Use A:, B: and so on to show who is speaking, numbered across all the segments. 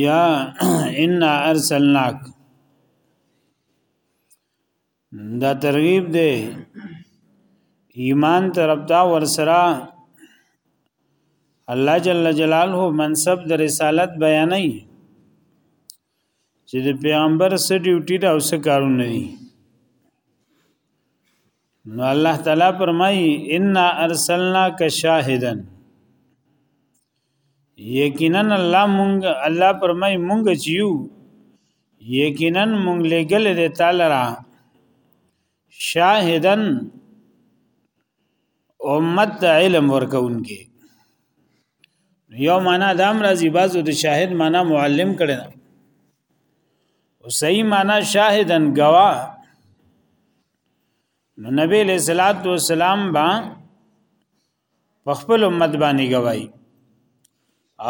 A: یا ان ارسلناک دا ترغیب دی ایمان طرف دا ورسره الله جل جلاله منصب د رسالت بیانای چې د پیغمبر سره ډیوټي دا اوس کارونه دي نو الله تعالی فرمایي ان ارسلنا کشاهدا یقینا الله مونږ الله فرمایي مونږ چيو یقینا مونږ لګل دي تعالی را شاهدن امت ته علم ورکونکي یو معنا دام راځي بازو د شاهد معنا معلم کړي او صحیح معنا شاهدن گواه نو نبی له صلوات و سلام با په خپل امت باندې گواہی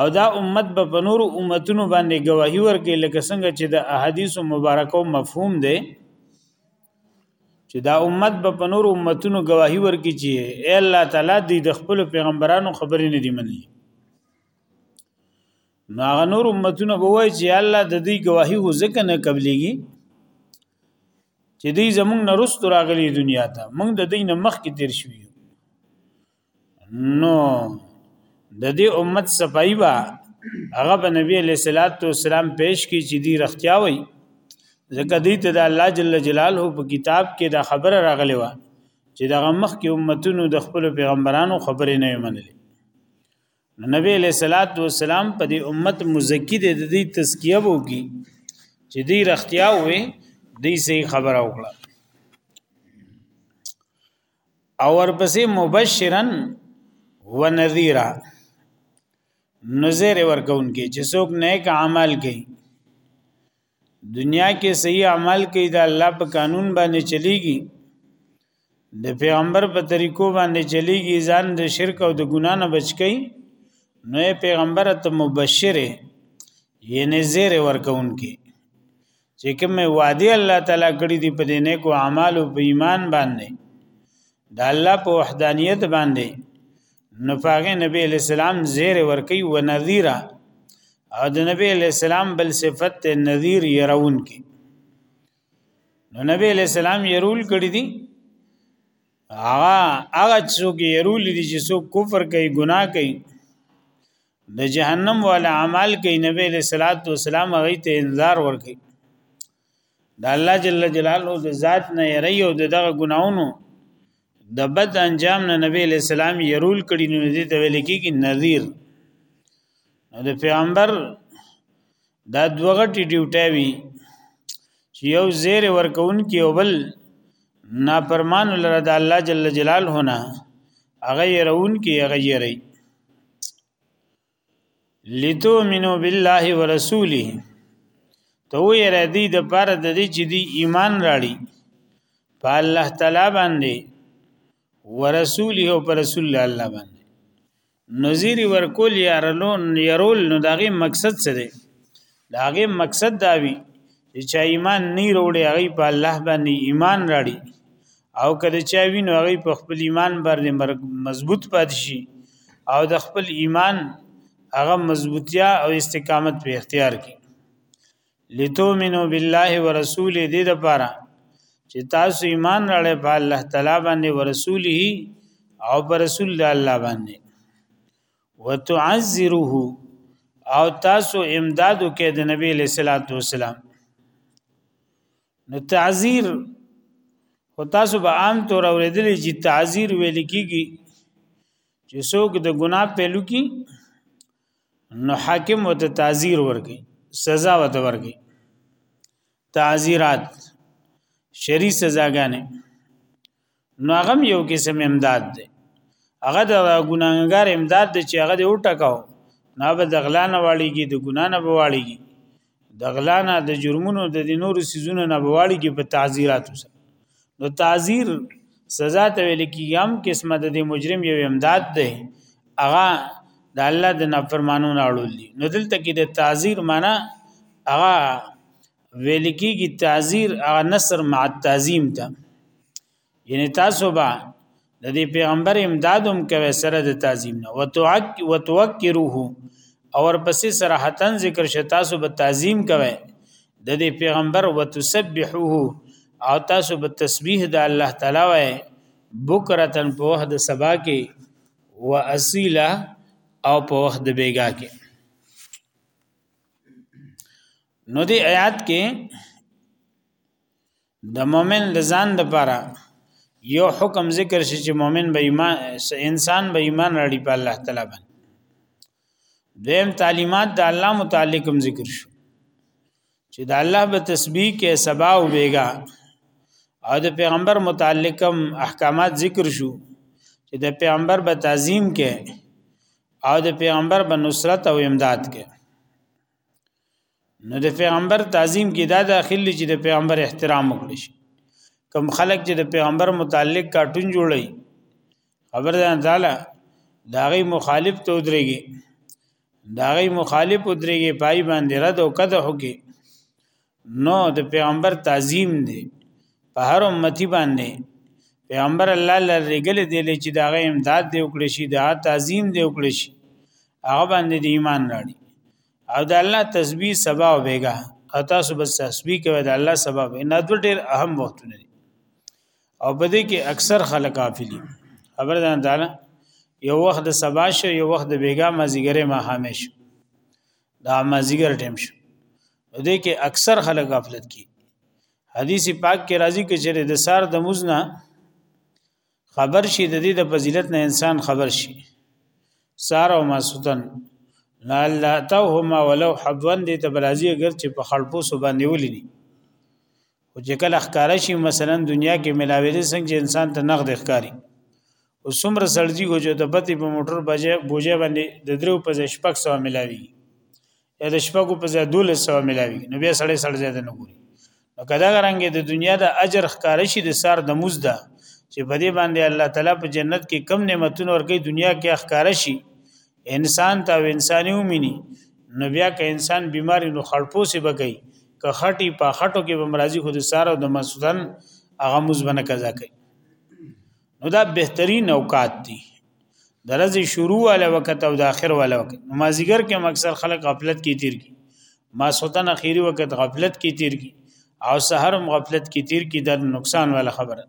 A: او دا امت به په نور امتونو باندې گواہی ورکړي لکه څنګه چې د احادیث مبارکو مفهوم دی چې دا امت به په نور امتونو گواہی ورکړي چې اے الله تعالی دې د خپل پیغمبرانو خبرې نه دی منلې نو هغه نور امتونه به وایي چې الله د دې گواهی هو ځکه نه قبليږي چې دی زمونږ نه رست راغلی دنیا ته مونږ د دین مخ کې تیر شوی نو د دې امت صفائی با هغه په نبی علیہ الصلات والسلام پیش کی چې دی رختیا وای ځکه دی ته د الله جل جلاله په کتاب کې دا خبره راغلی و چې دغه مخ کې امتونو د خپل پیغمبرانو خبرې نه منلې نبی علیہ الصلات والسلام په دې امت مزکی دې د دې تزکیه وو کی چې دې رختیا وې دې سي خبره وکړه او ورپسې مبشرن و نذیرا نذیر ورکون کې چې څوک نیک عمل کوي دنیا کې صحیح عمل کوي دا الله په قانون باندې چلیږي د پیغمبر په طریقو باندې چلیږي ځان د شرک او د ګنا نه بچ کی نو پیغمبر ته مبشر یعنی زیر ورکون کی چې کوم وعده الله تعالی کړی دی په دې نیکو اعمال او په ایمان باندې د الله په وحدانیت باندې نو پاغه نبی علیہ السلام زیر ورکی و نذیر او د نبی علیہ السلام بل صفت ته نذیر يرون کی نو نبی علیہ السلام يرول کړی دی هغه هغه څوک يرول دي چې څوک کفر کوي ګناه کوي د جهنم والا عمل کوي نبی علیہ الصلوۃ والسلام هغه ته انذار ورکړي د الله جل جلاله د ذات نه یری او دغه ګناونو د بد انجام نه نبی علیہ السلام يرول کړي نو دې ته ویل کېږي نذیر نو د پیغمبر دا دوغټي ډیوټي وی چې یو زیر ورکون کې او بل نافرمان لره د الله جل جلاله نه هغه يرون کې هغه یری لتؤمنو بالله ورسوله ته وې را دي د پر د دې چې دی ایمان راړي په الله تعالی باندې ورسوله او پر رسول الله باندې نذیر ورکول یارلو يرول نو دغه مقصد څه دی دا هغه مقصد دا وی چې ایمان نه وروړي هغه په الله باندې ایمان راړي او کله چې وینو هغه په خپل ایمان باندې مضبوط پات شي او د خپل ایمان هغه مضبوطیا او استقامت په اختیار کړي لتومنو بالله ورسوله دې د پاره چې تاسو ایمان راړې په الله تعالی باندې ورسوله او پر رسول الله باندې وتعذره او تاسو امداد وکړئ د نبی له صلوات و سلام نو تعذير خو تاسو به عام طور اوریدلی چې تعذير ویل کیږي چې څوک د ګناه پهلو کې نو حاکم وته تعذير ورکي سزا وته ورکي تعذيرات شری سزاګانې نو هغه یو قسم امداد دی هغه د ګناګار امداد دی چې هغه د وټکاو نه به د غلا نه واړیږي د ګنا نه به واړیږي د غلا نه د جرمونو د نورو سيزونو نه به واړیږي په تعزیرات سره نو تعزیر سزا ته ویل کیږي هم قسمه د مجرم یو امداد دی هغه د الله د نافرمانو نه اړول دي نو دلته کې د تعزیر معنی هغه ویل کیږي تعذير هغه نصر مع التعظیم ته یعنی تاسو به د دې پیغمبر امدادوم کوي سره د تعظیم نه وتوک وتوکروه او پسې سره حتن ذکر شي تاسو به تعظیم کوي د دې پیغمبر وتسبحوه او تاسو به تسبیح د الله تعالی وای بکرتن په وخت د سبا کې واسیلا او په وخت د بیګا کې نو دی آیات کې د مؤمن د ځان د پاره یو حکم ذکر شي چې مؤمن به ایمان انسان به ایمان راړي په الله تعالی باندې دیم تعلیمات د الله متعلق هم ذکر شو چې د الله به تسبیح کې سبا او بیګا او د پیغمبر متعلق هم احکامات ذکر شو چې د پیغمبر به تعظیم کې او د پیغمبر به نصرت او امداد کې نو د پیغمبر تعظیم کې دا داخل چې د پیغمبر احترام وکړي شي کم خلک چې د پیغمبر متعلق کارټون جوړي خبر ده تعالی دا غي مخالف ته ودرېږي دا غي مخالف ودرېږي پای باندې رد او کده هوکي نو د پیغمبر تعظیم دی په هر امتی باندې پیغمبر الله لرګل دی چې دا غي امداد دی وکړي شي دا تعظیم دی وکړي شي هغه باندې د ایمان راړي او د الله تسبیح سبا او بیګا او تاسو بس تسبیح کوي د الله سبا به نه د ډیر اهم وختونه دي او په دې کې اکثر خلک غافلي خبر ده تعالی یو وخت د سبا شو یو وخت د بیګا مازیګره ما همیش دا مازیګر ټیم شو دې کې اکثر خلک غفلت کی حدیث پاک کې راځي کې چې د سار د مزنه خبر شي د دې د فضیلت نه انسان خبر شي سار او ماسوتن لا لا توهما ولو حبوان دې ته برازي اگر چې په خړپو سو باندې ولینی او چې کله ښکارا شي مثلا دنیا کې ملاوي دي څنګه چې انسان ته نقد ښکاری او څومره سړځي کو چې د پتی په موټر بجې بوجه باندې د درو په شپږ سو ملاوي یا د شپږو په ځای 1200 ملاوي نو بیا سړی سړی زیاته نه ګوري نو کدا غرنګ د دنیا د اجر ښکار شي د سار د مزده چې په دې باندې الله تعالی په جنت کې کم نعمتونه ورکړي دنیا کې ښکار شي انسان ته انساني ومني نو بیا که انسان بیماری نو خړپوسې بګي که خټي په خټو کې بمرازي خود ساره د مسودن هغه مزبنه قضا کوي نو دا بهترین اوقات دي درځي شروع ولا وخت او د اخر ولا وخت مازیګر کې اکثر خلک غفلت کې تیر کی ما سوتن اخیری وخت غفلت کې تیر کی او سحرم غفلت کې تیر کی د نقصان ولا خبره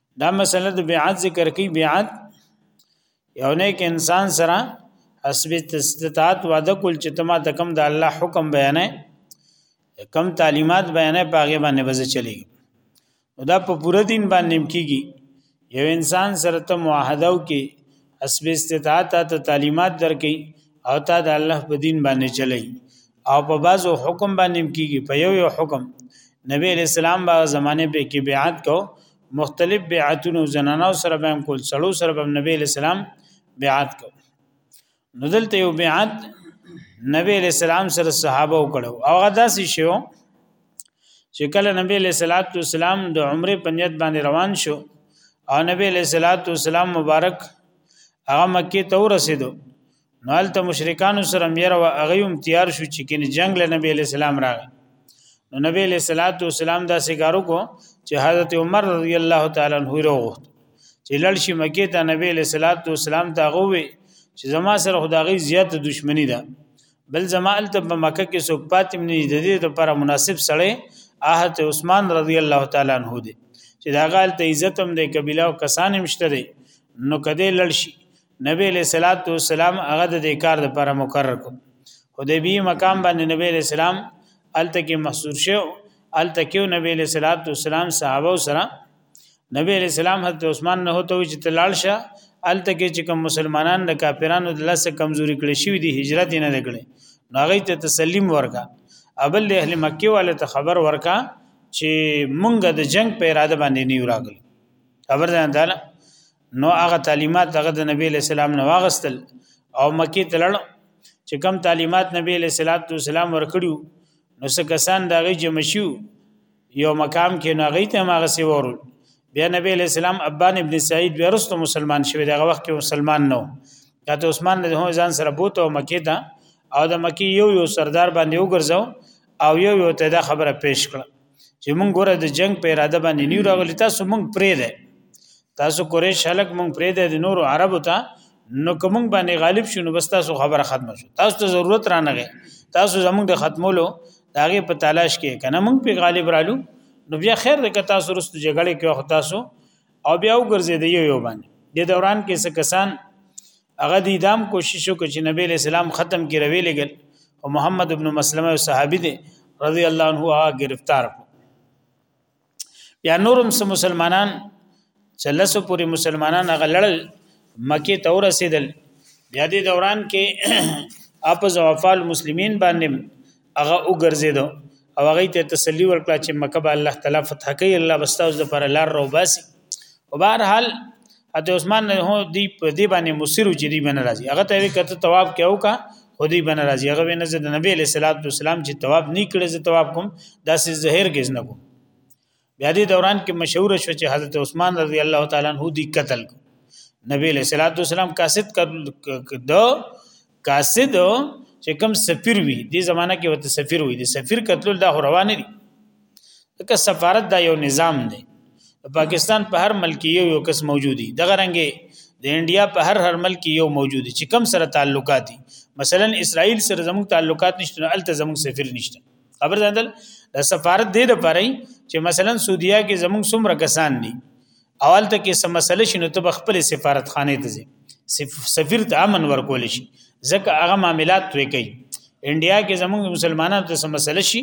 A: دا مسله د بیعت ذکر کوي بیعت یو نیک انسان سره حسب استطاعت وعده کول چې تما ته کم د الله حکم بیانې کم تعلیمات بیانې پاګې باندې بز چلی دا په پوره دین باندې کیږي یو انسان سره ته معاهده وکي حسب استطاعت ته تعلیمات درکې او تا د الله په دین باندې چلی او په بازو حکم باندې کیږي په یو یو حکم نبی اسلام با زمانه په کې بیعت کو مختلف بیعتونو زنانو سره به کول سړو سره به نبی اسلام بیعت کو نو دلته یو بیعت نبی اسلام سره صحابه وکړو او غدا سي شو چې کله نبی له صلوات والسلام د عمره په نیت باندې روان شو او نبی له صلوات والسلام مبارک هغه مکه ته ورسېدو نو هلته مشرکانو سره مېره او هغه هم تیار شو چې کینه جنگ له نبی له سلام راغی نو نبی له صلوات والسلام دا سیګارو کو چې حضرت عمر رضی الله تعالی عنہ وروغت چې لړ شي مکه ته نبی له صلوات والسلام ته غوي چې زما سره خدای زیات دښمنی ده بل زمال ته په مکه کې څوک پاتم نه د دې لپاره مناسب سړی احت عثمان رضی الله تعالی عنہ دی چې دا غال ته عزت هم دی قبيله او کسان هم شته دی نو کده لړ شي نبی له صلوات و سلام هغه د دې کار لپاره مقرر کو حدیبی مقام باندې نبی له سلام الته کې محصور شو الته کې نبی له صلوات و سلام صحابه سره نبی علیہ السلام حضرت عثمان نه هوته چې تلال شه الته کې چې کوم مسلمانان د کافرانو د لاسه کمزوري کړي شوی دي هجرت نه نکړي ناغې ته تسلیم ورکا ابل د اهل مکه والے ته خبر ورکا چې مونږ د جنگ په اراده باندې نیو راغلی خبر ده تعالی نو هغه تعلیمات هغه د نبی له سلام نه واغستل او مکی تلل چې کم تعلیمات نبی له صلوات و سلام ورکړو نو څه کسان دغه جمع شو یو مقام کې نه غي ته ماغه سی ورول بیا نبی علیہ السلام ابان ابن سعید بیا رستو مسلمان شوی دغه وخت کې مسلمان نو کاته عثمان نه هم ځان سره بوته مکی ته او د مکی یو یو سردار باندې وګرځاو او یو یو ته دا خبره پیش کړه چې مونږ ګوره د جنگ په اراده باندې نیو راغلی تاسو مونږ پرې ده تاسو قریش خلک مونږ پرې د نورو عربو ته نو کوم باندې غالب شونه بس تاسو خبره ختمه شو تاسو ته ضرورت را نه غي تاسو زمونږ د ختمولو داغه په تلاش کې کنه مونږ په غالب رالو نو بیا خیر ده که تاسو رست جګړه کې وخت تاسو او بیا وګرځي دی یو یو باندې د دوران کې څه کسان هغه د اعدام کوشش وکړي چې نبی اسلام ختم کې روي لګل او محمد ابن مسلمه صحابي دی رضی الله عنه هغه گرفتار کړ بیا نورم سم مسلمانان چې لسو پوری مسلمانان هغه لړل مکه ته ورسېدل بیا دې دوران کې اپز او افعال مسلمین باندې هغه وګرځیدو او هغه ته تسلی ورکړه چې مکه به الله تعالی فتح کوي الله بستاوس د پر لار رو باسي او بهر حال حضرت عثمان نه هو دی په دی باندې مصر چې دی باندې راځي هغه ته کته تواب کې او کا خو دی باندې راځي هغه نه زه د نبی له صلوات و سلام چې تواب نه کړي زه تواب کوم داسې زهر کې نه کوم بیا دې دوران کې مشهور شو چې حضرت عثمان رضی الله تعالی عنہ دی قتل نبی له صلوات و سلام کاسد کړ دو قاصد چې کوم سفیر وي د زمانہ کې وته سفیر وي د سفیر قتل دا روان دي که سفارت دا یو نظام دی پاکستان په هر ملک یو یو کس موجودي دغه رنګه د انډیا په هر هر ملک یو موجودي چې کم سره تعلقات دي مثلا اسرائیل سره زموږ تعلقات نشته نو الته زموږ سفیر نشته خبر ځندل د سفارت دې لپاره چې مثلا سعودیا کې زموږ څومره کسان دي اول ته کې سم مسله شنو ته خپل سفارت خانه ته ځي سفیر ته امن ورکول شي ځکه هغه معاملات توې کوي انډیا کې زمونږ مسلمانانو ته سم مسله شي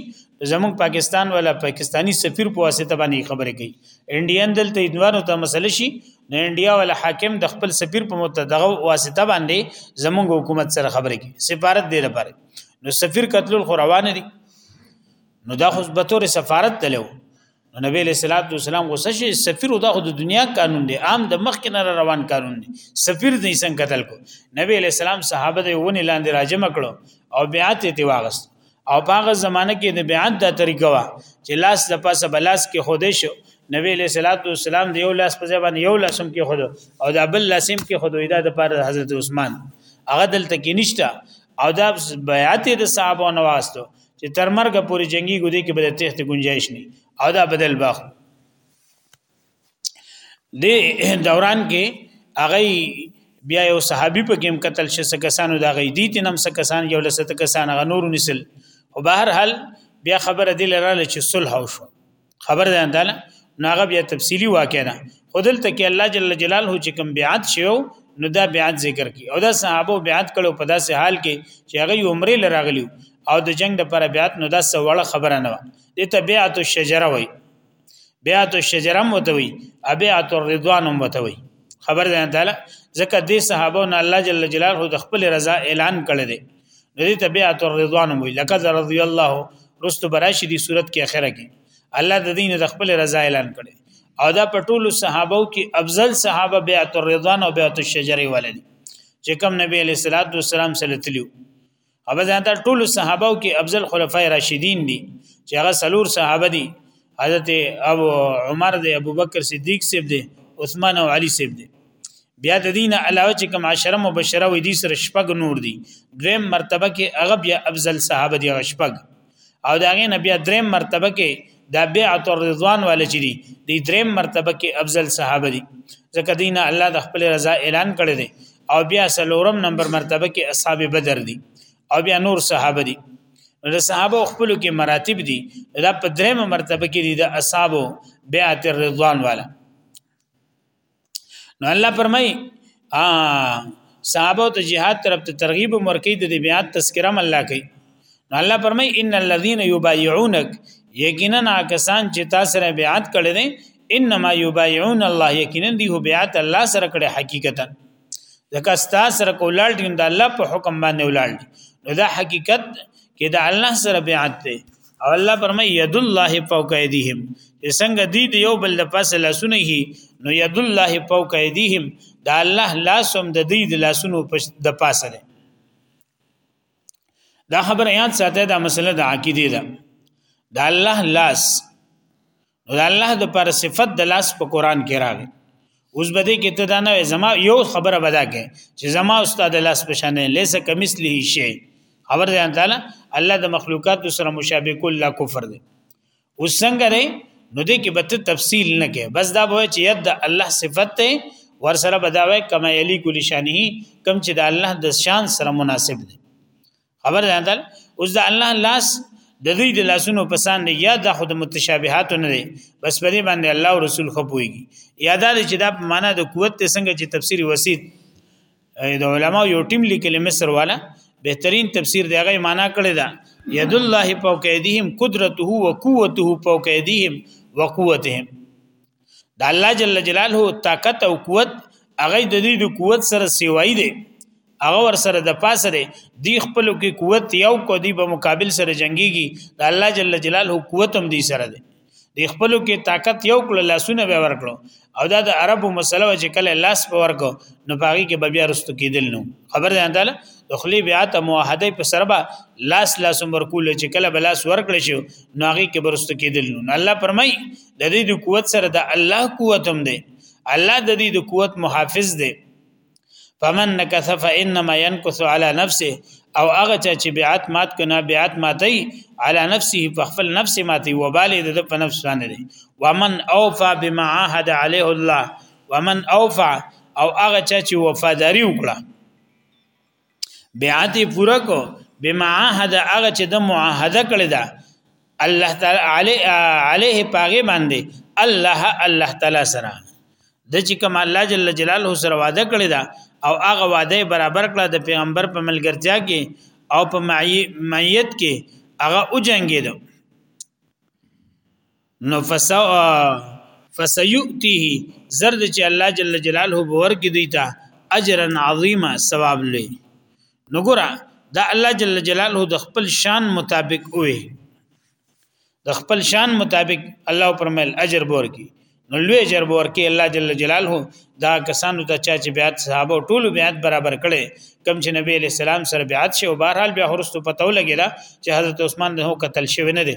A: زمونږ پاکستان ولا پاکستانی سفیر په واسطه باندې خبرې کوي انډین دلته ادوانو ته مسله شي نو انډیا ولا حاکم د خپل سفیر په متدغه واسطه باندې زمونږ حکومت سره خبرې کوي سفارت دی لپاره نو سفیر قتل خو روان دي نو دا خو به تور سفارت تلو نو نبی علیہ الصلوۃ والسلام غوسه شي سفیر دا خو د دنیا قانون دی عام د مخ کې نه روان قانون دی سفیر دې څنګه قتل کو نبی علیہ السلام صحابه دې ونی لاندې راجم کړو او بیعت ته واغست او باغه زمانہ کې د بیعت دا طریقه وا چې لاس د پاسه بلاس کې خوده شو نبی علیہ الصلوۃ والسلام دی یو لاس په ځبان یو لاسم کې خوده او دا بل لاسم کې خوده دا د پاره حضرت عثمان هغه دلته کې نشته او دا بیعت د صحابه نواستو چې تر مرګ پورې جنگي ګدې کې به د تخت گنجائش نه او دا بدل باخ د دوران کې هغه بیا یو صحابي په کې قتل شې سکسانو دا غي دي تنم سکسان یو لسته کسان غ نور نسل او بهر حال بیا خبره دی لراله چې صلح وشو خبر ده انداله ناغه بیا تفصیلی واقع ده خودل ته کې الله جل جلاله چې کوم بیعت شیو نو دا بیعت ذکر کی او دا صحابه بیعت کړو په داسې حال کې چې هغه عمره لراغلی او د جنگ د پر بیعت نو دا سوړه خبره نه و د ته بیعت الشجره وای بیعت الشجره متوي ابیعت الرضوان متوي خبر ده تعالی ځکه دې صحابه نه الله جل جلاله د خپل رضا اعلان کړی دی د دې تبعت الرضوان وی لکه رضی الله رست براشی دی صورت کې اخره کې الله د دین د خپل رضا اعلان کړي او دا په ټولو صحابه کې افضل صحابه بیعت الرضوان او بیعت الشجره ولدي چې کوم نبی علیہ الصلوۃ والسلام سره تلو او دا ټولو صحابه کې افضل خلفای راشدین دي چې هغه سلور صحابه دي حضرت ابو عمر دی ابو بکر صدیق سیب دی عثمان او علی سیب دی بیا د دین علاوه چې کوم عشره مبشره وې دي سره شپږ نور دي دویم مرتبه کې هغه بیا افضل صحابه دي شپږ او دا غي نبی دریم مرتبه کې دا بیعت الرضوان والے چې دي د دریم مرتبه کې افضل صحابه دي ځکه دین الله د خپل رضا اعلان کړی دی او بیا سلورم نمبر مرتبه کې اصحاب بدر دي او بیا نور صحابه دي د صحابه خپل کې مراتب دي دا په دریم مرتبه کې دي د اصحاب بیعت الرضوان والا نو الله فرمای ا صحابه ته jihad طرف ته ترغیب مرکې د بیعت تذکرہ الله کوي نو الله فرمای ان الذين يبايعونك یقینا کسان چې تاسو سره بیعت کړی دي انما يبايعون الله یقینا دی هو بیعت الله سره کړی حقیقتا ځکه تاسو سره کولال دي د الله په حکم باندې ولال دي نو دا حقیقت کې د الله سره بیعت دی او الله فرمای ید الله فوق ایدیهم څنګه دی دی یو بل د پاسه لاسونه هی نو ید الله فوق ایدیهم دا الله لاسوم د دی د لاسونو د پاسه ده دا خبر یاد ساته دا مسله د عقیده ده دا الله لاس نو د الله د پر صفت د لاس په قران کې راغی اوس بده کې ته دا نه زما یو خبره بدا کې چې زما استاد لاس په شان لیس کمثله شی خبر دی تعالی الله د مخلوقات سره مشابه کول لا کفر دی اوس څنګه دی نو دې کې به تفصیل نه کې بس دا به چې ید الله صفت ته ور سره بداوي کما یلی کل شانه کم چې د الله د شان سره مناسب دی خبر ده دل اوس د الله لاس د دوی د لاسونو پسان دی یا د خود متشابهات نه دی بس په دې باندې الله او رسول خپويږي یا دا چې دا په معنا د قوت ته څنګه چې تفسیر وسید د علما یو ټیم لیکل مصر والا بهترین تفسیر دی هغه معنا کړی دا ید الله فوق ایدیهم قدرته و قوته فوق ایدیهم و قوتهم د الله جل جلاله طاقت او قوت هغه د دې د قوت سره سیوای دی هغه ور سره د پاسه دی دی خپل کې قوت یو کو دی په مقابل سره جنگيږي د الله جل جلاله قوت هم دی سره دی دی خپل کې طاقت یو کړ لاسونه به ورکړو او دا د عربو مسله چې کله لاس په ورکو نو باغی کې بیا رستو کېدل نو خبر ده انداله د خلی بیا ته موحده په سربا لاس لاس مرکول چې کله بلاس ورکړ شي نو هغه کې برستو کېدل نو الله پرمای د دې د قوت سره د الله قوت هم دی الله د دې د قوت محافظ دی فمن نکث فانما ينكث على نفسه او هغه چې بیعت مات کنه بیعت ماتي على نفسه په خپل نفس ماتي وبال د په نفس باندې دی ومن اوفى بما عهد عليه الله ومن اوفى او هغه چې وفاداری وکړه بیعت پوره کو بما عهد هغه چې د معاهده کړی دا الله تعالی علی علیه پاغه باندې الله الله تعالی سره د چې کوم الله جل جلاله سره وعده کړی دا او هغه وعده برابر کړه د پیغمبر په ملګرتیا کې او په معیت کې هغه او جنگیدو نو فسا فسيؤتيه زرد چې الله جل جلاله باور کې دی تا اجرا عظیما ثواب لوی نو ګره دا الله جل جلاله د خپل شان مطابق وې د خپل شان مطابق الله پرمل اجر بور کی نو لوی اجر بور کی الله جل جلاله دا کسانو ته چا چې بیات صحابه ټول بیات برابر کړي کم چې نبی علیہ السلام سره بیات شو بهرحال بیا هرستو پتو لګیدا چې حضرت عثمان نه قتل شوی نه دی